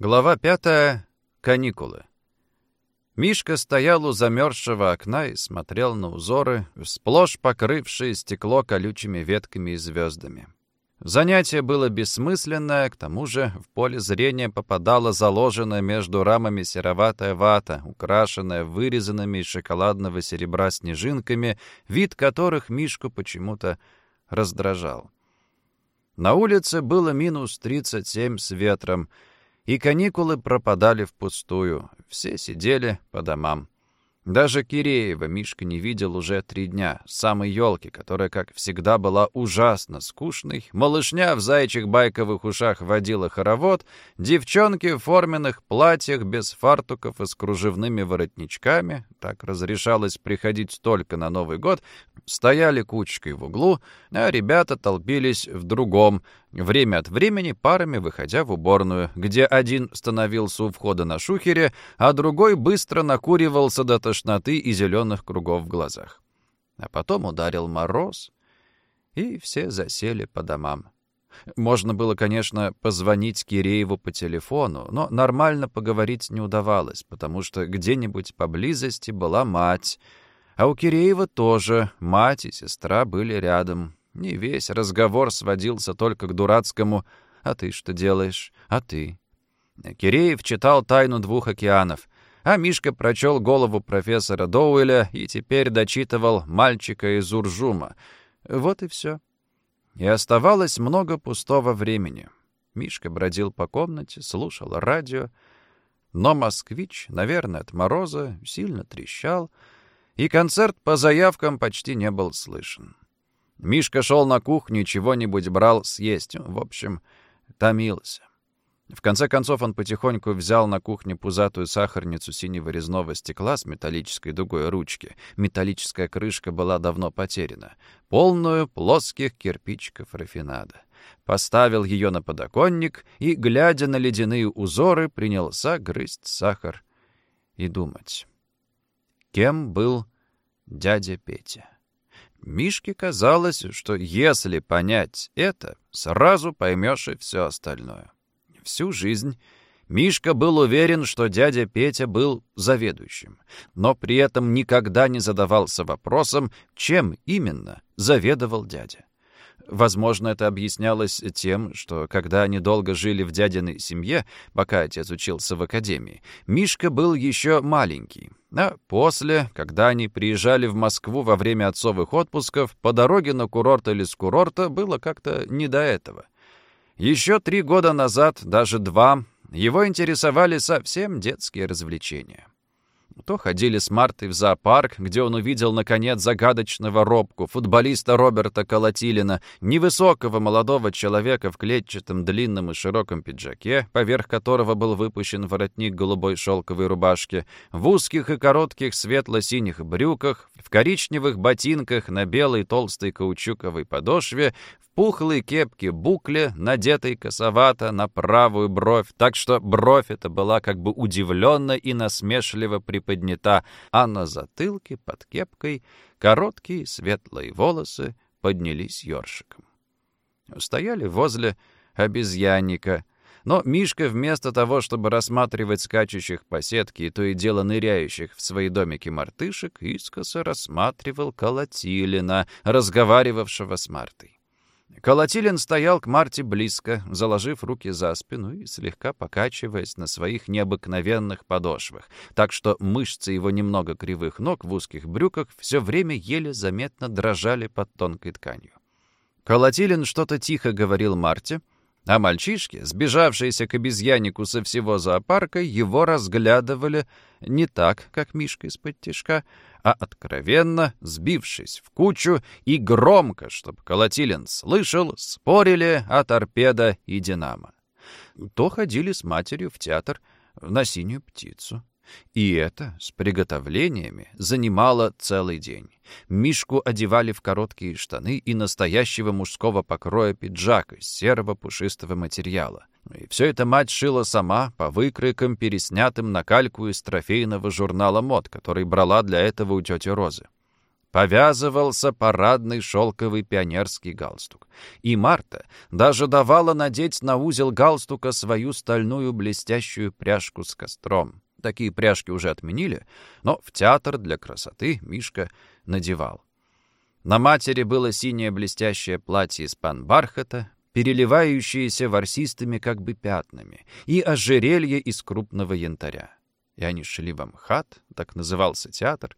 Глава пятая. Каникулы. Мишка стоял у замерзшего окна и смотрел на узоры, сплошь покрывшие стекло колючими ветками и звездами. Занятие было бессмысленное, к тому же в поле зрения попадала заложенная между рамами сероватая вата, украшенная вырезанными из шоколадного серебра снежинками, вид которых Мишку почему-то раздражал. На улице было минус 37 с ветром, и каникулы пропадали впустую. Все сидели по домам. Даже Киреева Мишка не видел уже три дня, самой елки, которая, как всегда, была ужасно скучной. Малышня в зайчих байковых ушах водила хоровод, девчонки в форменных платьях без фартуков и с кружевными воротничками, так разрешалось приходить только на Новый год, стояли кучкой в углу, а ребята толпились в другом, время от времени парами выходя в уборную, где один становился у входа на шухере, а другой быстро накуривался до тошноты и зеленых кругов в глазах. А потом ударил мороз, и все засели по домам. Можно было, конечно, позвонить Кирееву по телефону, но нормально поговорить не удавалось, потому что где-нибудь поблизости была мать, а у Киреева тоже мать и сестра были рядом. Не весь разговор сводился только к дурацкому «А ты что делаешь? А ты?» Киреев читал «Тайну двух океанов», а Мишка прочел голову профессора Доуэля и теперь дочитывал «Мальчика из Уржума». Вот и все. И оставалось много пустого времени. Мишка бродил по комнате, слушал радио, но москвич, наверное, от мороза, сильно трещал, и концерт по заявкам почти не был слышен. Мишка шел на кухню, чего-нибудь брал съесть. В общем, томился. В конце концов он потихоньку взял на кухне пузатую сахарницу синего резного стекла с металлической дугой ручки. Металлическая крышка была давно потеряна. Полную плоских кирпичиков рафинада. Поставил ее на подоконник и, глядя на ледяные узоры, принялся грызть сахар и думать. Кем был дядя Петя? Мишке казалось, что если понять это, сразу поймешь и все остальное. Всю жизнь Мишка был уверен, что дядя Петя был заведующим, но при этом никогда не задавался вопросом, чем именно заведовал дядя. Возможно, это объяснялось тем, что когда они долго жили в дядиной семье, пока отец учился в академии, Мишка был еще маленький. А после, когда они приезжали в Москву во время отцовых отпусков, по дороге на курорт или с курорта было как-то не до этого. Еще три года назад, даже два, его интересовали совсем детские развлечения. То ходили с Мартой в зоопарк, где он увидел, наконец, загадочного робку, футболиста Роберта Колотилина, невысокого молодого человека в клетчатом длинном и широком пиджаке, поверх которого был выпущен воротник голубой шелковой рубашки, в узких и коротких светло-синих брюках, в коричневых ботинках на белой толстой каучуковой подошве, пухлой кепке букле, надетой косовато на правую бровь, так что бровь эта была как бы удивленно и насмешливо приподнята, а на затылке под кепкой короткие светлые волосы поднялись ёршиком. Стояли возле обезьянника, но Мишка вместо того, чтобы рассматривать скачущих по сетке и то и дело ныряющих в свои домики мартышек, искоса рассматривал Колотилина, разговаривавшего с Мартой. Колотилин стоял к Марте близко, заложив руки за спину и слегка покачиваясь на своих необыкновенных подошвах, так что мышцы его немного кривых ног в узких брюках все время еле заметно дрожали под тонкой тканью. Колотилин что-то тихо говорил Марте, а мальчишки, сбежавшиеся к обезьяннику со всего зоопарка, его разглядывали не так, как Мишка из-под тишка, а откровенно, сбившись в кучу и громко, чтобы Колотилин слышал, спорили о торпедо и динамо. То ходили с матерью в театр на «Синюю птицу». И это с приготовлениями занимало целый день. Мишку одевали в короткие штаны и настоящего мужского покроя пиджак из серого пушистого материала. И все это мать шила сама по выкройкам, переснятым на кальку из трофейного журнала мод, который брала для этого у тети Розы. повязывался парадный шелковый пионерский галстук. И Марта даже давала надеть на узел галстука свою стальную блестящую пряжку с костром. Такие пряжки уже отменили, но в театр для красоты Мишка надевал. На матери было синее блестящее платье из пан-бархата, переливающееся ворсистыми как бы пятнами, и ожерелье из крупного янтаря. И они шли в Амхат, так назывался театр,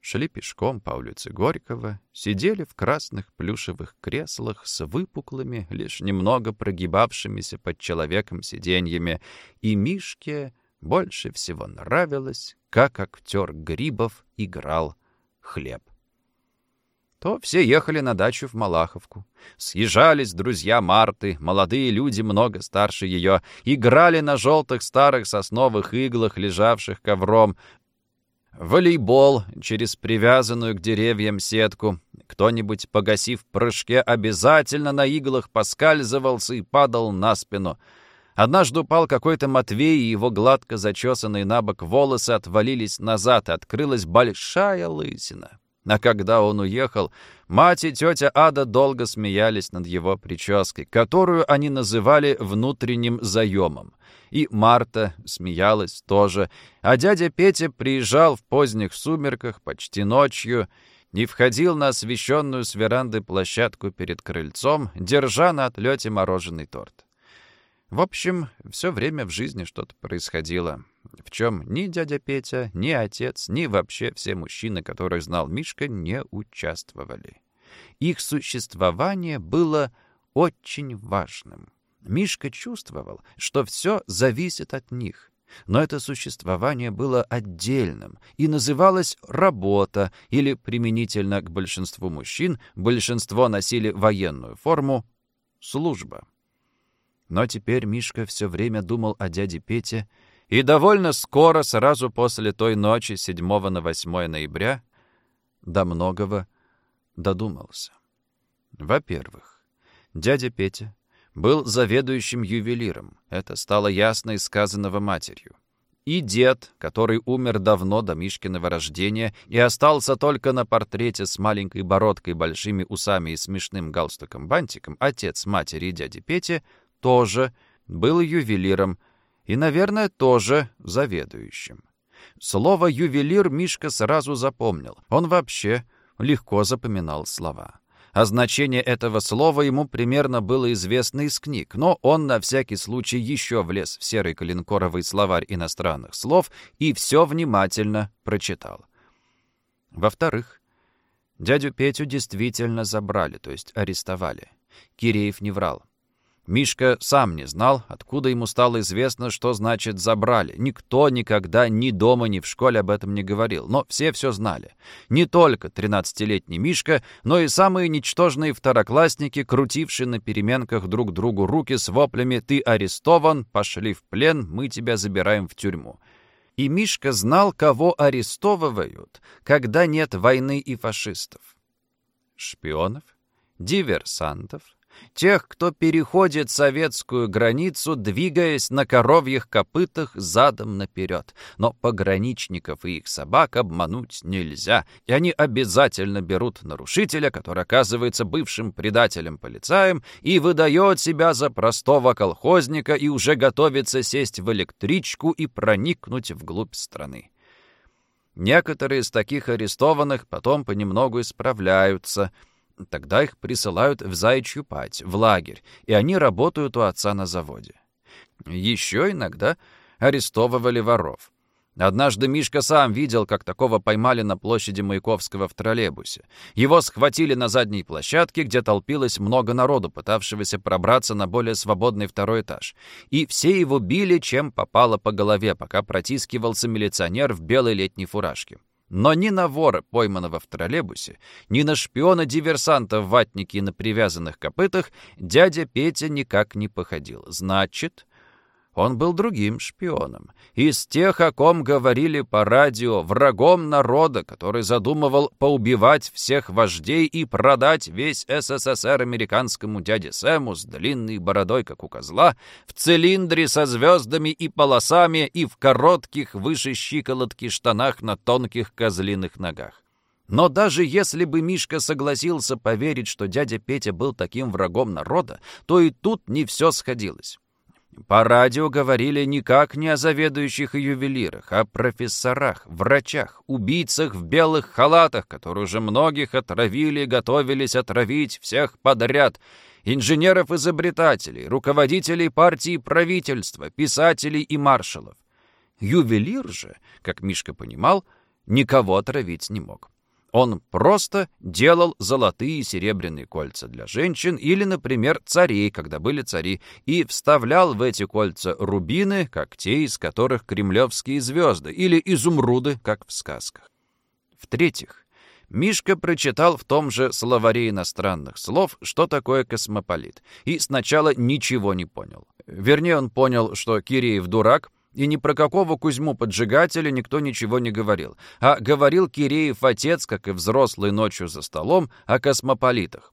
шли пешком по улице Горького, сидели в красных плюшевых креслах с выпуклыми, лишь немного прогибавшимися под человеком сиденьями, и Мишке больше всего нравилось, как актер Грибов играл хлеб то все ехали на дачу в Малаховку. Съезжались друзья Марты, молодые люди много старше ее, играли на желтых старых сосновых иглах, лежавших ковром, волейбол через привязанную к деревьям сетку. Кто-нибудь, погасив прыжке, обязательно на иглах поскальзывался и падал на спину. Однажды упал какой-то Матвей, и его гладко зачесанные на бок волосы отвалились назад, и открылась большая лысина. А когда он уехал, мать и тетя Ада долго смеялись над его прической, которую они называли внутренним заемом. И Марта смеялась тоже, а дядя Петя приезжал в поздних сумерках, почти ночью, и входил на освещенную с веранды площадку перед крыльцом, держа на отлете мороженый торт. В общем, все время в жизни что-то происходило в чем ни дядя Петя, ни отец, ни вообще все мужчины, которых знал Мишка, не участвовали. Их существование было очень важным. Мишка чувствовал, что все зависит от них. Но это существование было отдельным и называлось «работа» или, применительно к большинству мужчин, большинство носили военную форму «служба». Но теперь Мишка все время думал о дяде Пете и довольно скоро, сразу после той ночи, 7 на 8 ноября, до многого додумался. Во-первых, дядя Петя был заведующим ювелиром. Это стало ясно из сказанного матерью. И дед, который умер давно до Мишкиного рождения и остался только на портрете с маленькой бородкой, большими усами и смешным галстуком-бантиком, отец матери и дяди Пети, тоже был ювелиром, и, наверное, тоже заведующим. Слово «ювелир» Мишка сразу запомнил. Он вообще легко запоминал слова. А значение этого слова ему примерно было известно из книг, но он на всякий случай еще влез в серый калинкоровый словарь иностранных слов и все внимательно прочитал. Во-вторых, дядю Петю действительно забрали, то есть арестовали. Киреев не врал. Мишка сам не знал, откуда ему стало известно, что значит «забрали». Никто никогда ни дома, ни в школе об этом не говорил, но все все знали. Не только 13-летний Мишка, но и самые ничтожные второклассники, крутившие на переменках друг другу руки с воплями «ты арестован, пошли в плен, мы тебя забираем в тюрьму». И Мишка знал, кого арестовывают, когда нет войны и фашистов. Шпионов, диверсантов, тех, кто переходит советскую границу, двигаясь на коровьих копытах задом наперед. Но пограничников и их собак обмануть нельзя, и они обязательно берут нарушителя, который оказывается бывшим предателем-полицаем, и выдает себя за простого колхозника и уже готовится сесть в электричку и проникнуть вглубь страны. Некоторые из таких арестованных потом понемногу исправляются — Тогда их присылают в Заячью пать, в лагерь, и они работают у отца на заводе. Еще иногда арестовывали воров. Однажды Мишка сам видел, как такого поймали на площади Маяковского в троллейбусе. Его схватили на задней площадке, где толпилось много народу, пытавшегося пробраться на более свободный второй этаж. И все его били, чем попало по голове, пока протискивался милиционер в белой летней фуражке. Но ни на вора, пойманного в троллейбусе, ни на шпиона-диверсанта в ватнике и на привязанных копытах дядя Петя никак не походил. Значит, он был другим шпионом. Из тех, о ком говорили по радио, врагом народа, который задумывал поубивать всех вождей и продать весь СССР американскому дяде Сэму с длинной бородой, как у козла, в цилиндре со звездами и полосами и в коротких выше щиколотки штанах на тонких козлиных ногах. Но даже если бы Мишка согласился поверить, что дядя Петя был таким врагом народа, то и тут не все сходилось. По радио говорили никак не о заведующих и ювелирах, а о профессорах, врачах, убийцах в белых халатах, которые уже многих отравили и готовились отравить всех подряд, инженеров-изобретателей, руководителей партии правительства, писателей и маршалов. Ювелир же, как Мишка понимал, никого отравить не мог. Он просто делал золотые и серебряные кольца для женщин или, например, царей, когда были цари, и вставлял в эти кольца рубины, как те, из которых кремлевские звезды, или изумруды, как в сказках. В-третьих, Мишка прочитал в том же словаре иностранных слов, что такое космополит, и сначала ничего не понял. Вернее, он понял, что Киреев дурак, и ни про какого Кузьму-поджигателя никто ничего не говорил, а говорил Киреев отец, как и взрослый ночью за столом, о космополитах.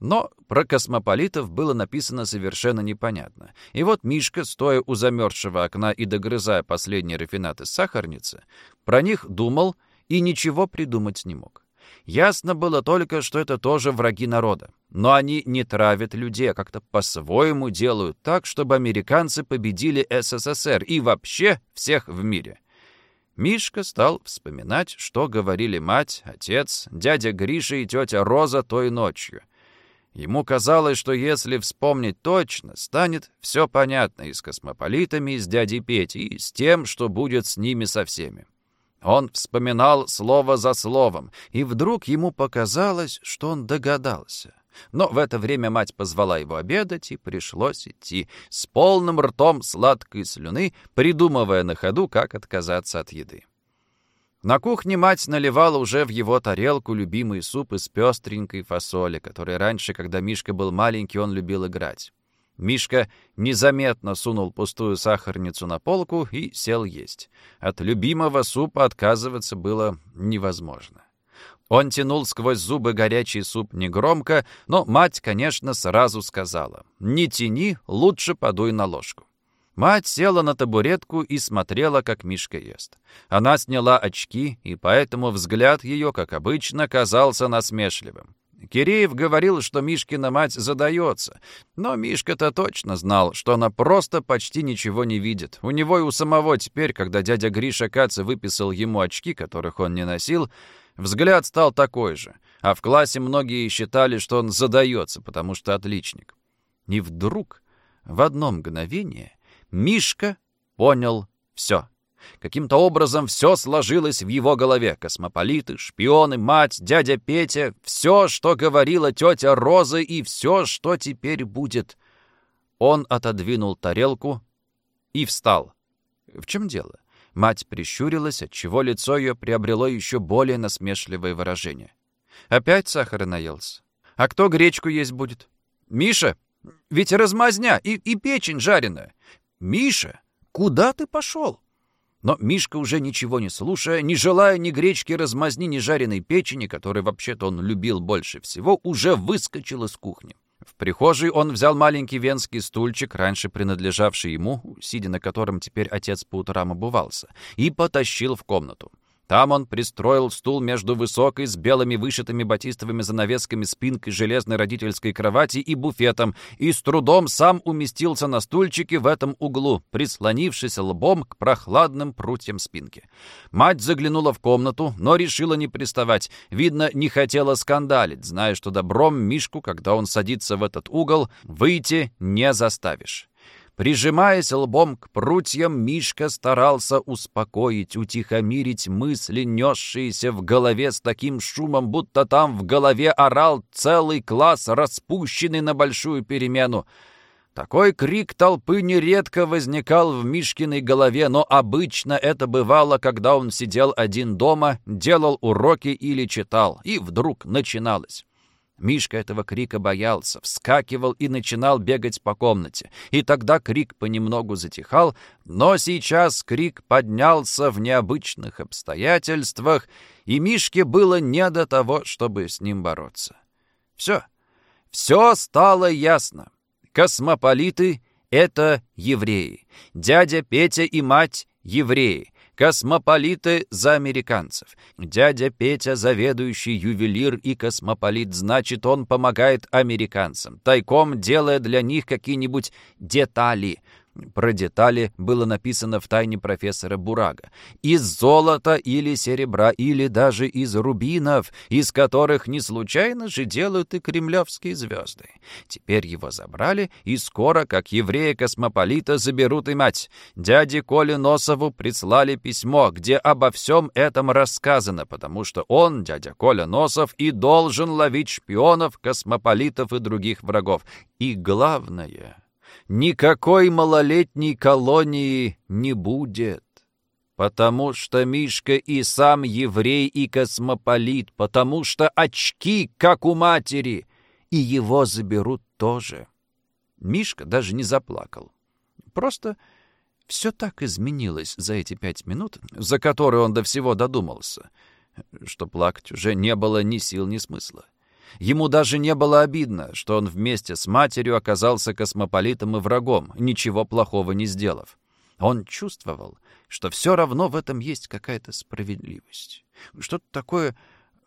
Но про космополитов было написано совершенно непонятно. И вот Мишка, стоя у замерзшего окна и догрызая последний рафинат из сахарницы, про них думал и ничего придумать не мог. Ясно было только, что это тоже враги народа. Но они не травят людей, а как-то по-своему делают так, чтобы американцы победили СССР и вообще всех в мире. Мишка стал вспоминать, что говорили мать, отец, дядя Гриша и тетя Роза той ночью. Ему казалось, что если вспомнить точно, станет все понятно и с космополитами, и с дядей Петей, и с тем, что будет с ними со всеми. Он вспоминал слово за словом, и вдруг ему показалось, что он догадался. Но в это время мать позвала его обедать, и пришлось идти с полным ртом сладкой слюны, придумывая на ходу, как отказаться от еды. На кухне мать наливала уже в его тарелку любимый суп из пестренькой фасоли, который раньше, когда Мишка был маленький, он любил играть. Мишка незаметно сунул пустую сахарницу на полку и сел есть. От любимого супа отказываться было невозможно. Он тянул сквозь зубы горячий суп негромко, но мать, конечно, сразу сказала «Не тяни, лучше подуй на ложку». Мать села на табуретку и смотрела, как Мишка ест. Она сняла очки, и поэтому взгляд ее, как обычно, казался насмешливым. Киреев говорил, что Мишкина мать задается, но Мишка-то точно знал, что она просто почти ничего не видит. У него и у самого теперь, когда дядя Гриша Каца выписал ему очки, которых он не носил, взгляд стал такой же, а в классе многие считали, что он задается, потому что отличник. И вдруг, в одно мгновение, Мишка понял все. Каким-то образом все сложилось в его голове. Космополиты, шпионы, мать, дядя Петя, все, что говорила тетя Роза и все, что теперь будет. Он отодвинул тарелку и встал. В чем дело? Мать прищурилась, отчего лицо ее приобрело еще более насмешливое выражение. Опять сахара наелся. А кто гречку есть будет? Миша? Ведь размазня и, и печень жареная. Миша, куда ты пошел? Но Мишка, уже ничего не слушая, не желая ни гречки размазни, ни жареной печени, которой вообще-то он любил больше всего, уже выскочил из кухни. В прихожей он взял маленький венский стульчик, раньше принадлежавший ему, сидя на котором теперь отец по утрам обувался, и потащил в комнату. Там он пристроил стул между высокой, с белыми вышитыми батистовыми занавесками спинкой железной родительской кровати и буфетом, и с трудом сам уместился на стульчике в этом углу, прислонившись лбом к прохладным прутьям спинки. Мать заглянула в комнату, но решила не приставать. Видно, не хотела скандалить, зная, что добром Мишку, когда он садится в этот угол, выйти не заставишь. Прижимаясь лбом к прутьям, Мишка старался успокоить, утихомирить мысли, несшиеся в голове с таким шумом, будто там в голове орал целый класс, распущенный на большую перемену. Такой крик толпы нередко возникал в Мишкиной голове, но обычно это бывало, когда он сидел один дома, делал уроки или читал, и вдруг начиналось. Мишка этого крика боялся, вскакивал и начинал бегать по комнате. И тогда крик понемногу затихал, но сейчас крик поднялся в необычных обстоятельствах, и Мишке было не до того, чтобы с ним бороться. Все, все стало ясно. Космополиты — это евреи. Дядя Петя и мать — евреи. Космополиты за американцев. Дядя Петя, заведующий ювелир и космополит, значит, он помогает американцам, тайком делая для них какие-нибудь детали. Про детали было написано в тайне профессора Бурага. Из золота или серебра, или даже из рубинов, из которых не случайно же делают и кремлевские звезды. Теперь его забрали, и скоро, как еврея-космополита, заберут и мать. Дяде Коле Носову прислали письмо, где обо всем этом рассказано, потому что он, дядя Коля Носов, и должен ловить шпионов, космополитов и других врагов. И главное никакой малолетней колонии не будет. Потому что Мишка и сам еврей и космополит, потому что очки, как у матери, и его заберут тоже. Мишка даже не заплакал. Просто все так изменилось за эти пять минут, за которые он до всего додумался, что плакать уже не было ни сил, ни смысла. Ему даже не было обидно, что он вместе с матерью оказался космополитом и врагом, ничего плохого не сделав. Он чувствовал, что все равно в этом есть какая-то справедливость. Что-то такое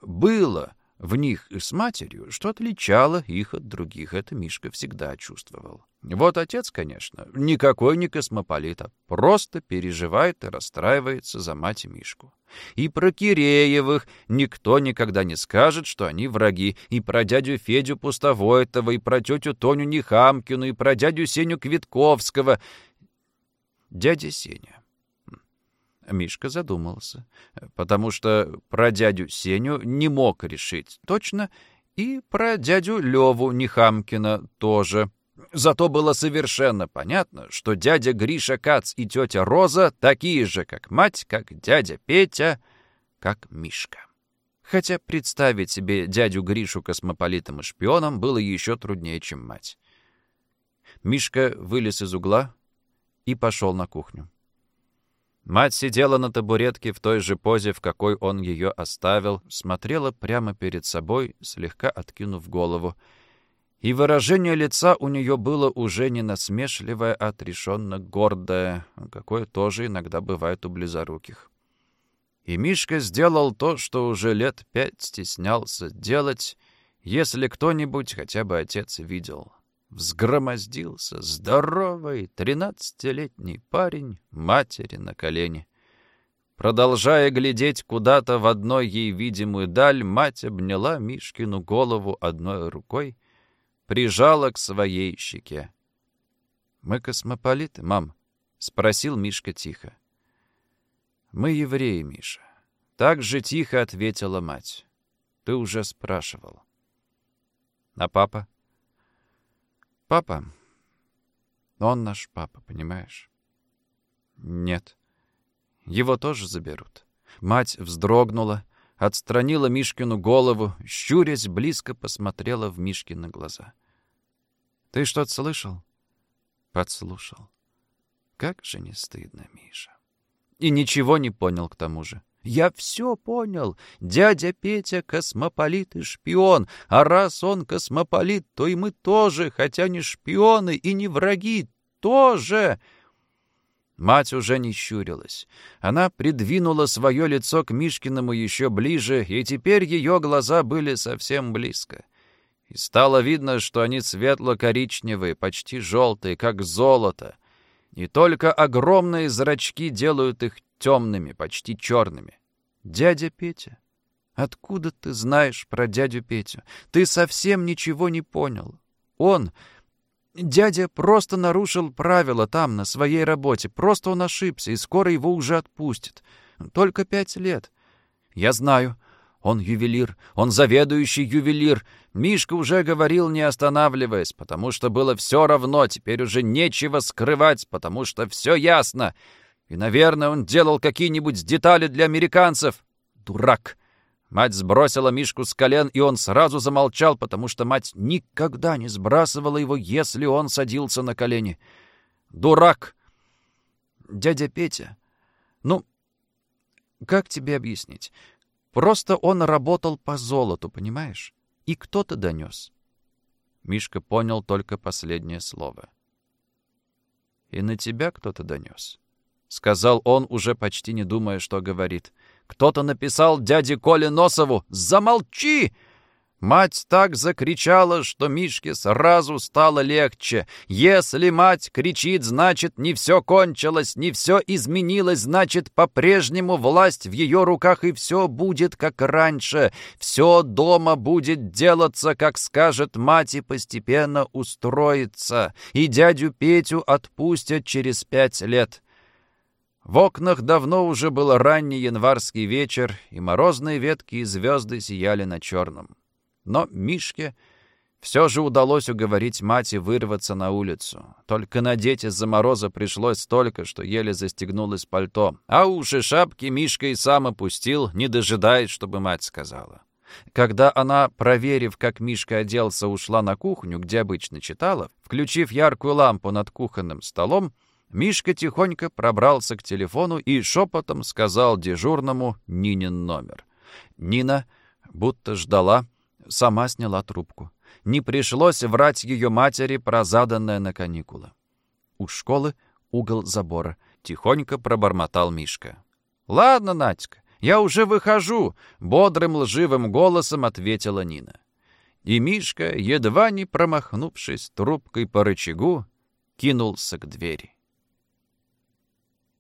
было в них и с матерью, что отличало их от других. Это Мишка всегда чувствовал. Вот отец, конечно, никакой не космополит, а просто переживает и расстраивается за мать и Мишку. И про Киреевых никто никогда не скажет, что они враги, и про дядю Федю Пустовойтова, и про тетю Тоню Нехамкину, и про дядю Сеню Квитковского. Дядя Сеня. Мишка задумался, потому что про дядю Сеню не мог решить точно, и про дядю Леву Нехамкина тоже. Зато было совершенно понятно, что дядя Гриша Кац и тетя Роза такие же, как мать, как дядя Петя, как Мишка. Хотя представить себе дядю Гришу космополитом и шпионом было еще труднее, чем мать. Мишка вылез из угла и пошел на кухню. Мать сидела на табуретке в той же позе, в какой он ее оставил, смотрела прямо перед собой, слегка откинув голову, и выражение лица у нее было уже не насмешливое, а отрешенно гордое, какое тоже иногда бывает у близоруких. И Мишка сделал то, что уже лет пять стеснялся делать, если кто-нибудь, хотя бы отец, видел. Взгромоздился здоровый тринадцатилетний парень матери на колени. Продолжая глядеть куда-то в одной ей видимую даль, мать обняла Мишкину голову одной рукой — прижала к своей щеке. «Мы космополиты, мам?» — спросил Мишка тихо. «Мы евреи, Миша». Так же тихо ответила мать. «Ты уже спрашивал». «А папа?» «Папа? Он наш папа, понимаешь?» «Нет. Его тоже заберут». Мать вздрогнула, отстранила Мишкину голову, щурясь, близко посмотрела в Мишкины глаза. «Ты что-то слышал?» «Подслушал. Как же не стыдно, Миша». И ничего не понял к тому же. «Я все понял. Дядя Петя космополит и шпион, а раз он космополит, то и мы тоже, хотя не шпионы и не враги, тоже!» Мать уже не щурилась. Она придвинула свое лицо к Мишкиному еще ближе, и теперь ее глаза были совсем близко. И стало видно, что они светло-коричневые, почти желтые, как золото. И только огромные зрачки делают их темными, почти черными. «Дядя Петя, откуда ты знаешь про дядю Петю? Ты совсем ничего не понял. Он Дядя просто нарушил правила там, на своей работе. Просто он ошибся, и скоро его уже отпустят. Только пять лет. Я знаю. Он ювелир. Он заведующий ювелир. Мишка уже говорил, не останавливаясь, потому что было все равно. Теперь уже нечего скрывать, потому что все ясно. И, наверное, он делал какие-нибудь детали для американцев. Дурак. Мать сбросила Мишку с колен, и он сразу замолчал, потому что мать никогда не сбрасывала его, если он садился на колени. «Дурак!» «Дядя Петя...» «Ну, как тебе объяснить? Просто он работал по золоту, понимаешь? И кто-то донес». Мишка понял только последнее слово. «И на тебя кто-то донес?» — сказал он, уже почти не думая, что говорит. «Кто-то написал дяде Коле Носову «Замолчи!» Мать так закричала, что Мишке сразу стало легче. Если мать кричит, значит, не все кончилось, не все изменилось, значит, по-прежнему власть в ее руках, и все будет как раньше. Все дома будет делаться, как скажет мать, и постепенно устроится. И дядю Петю отпустят через пять лет. В окнах давно уже был ранний январский вечер, и морозные ветки и звезды сияли на черном. Но Мишке все же удалось уговорить мать и вырваться на улицу. Только надеть из-за мороза пришлось столько, что еле застегнулось пальто. А уши шапки Мишка и сам опустил, не дожидаясь, чтобы мать сказала. Когда она, проверив, как Мишка оделся, ушла на кухню, где обычно читала, включив яркую лампу над кухонным столом, Мишка тихонько пробрался к телефону и шепотом сказал дежурному Нинин номер. Нина будто ждала, сама сняла трубку. Не пришлось врать ее матери про заданное на каникулы. У школы угол забора. Тихонько пробормотал Мишка. «Ладно, Надька, я уже выхожу», — бодрым лживым голосом ответила Нина. И Мишка, едва не промахнувшись трубкой по рычагу, кинулся к двери.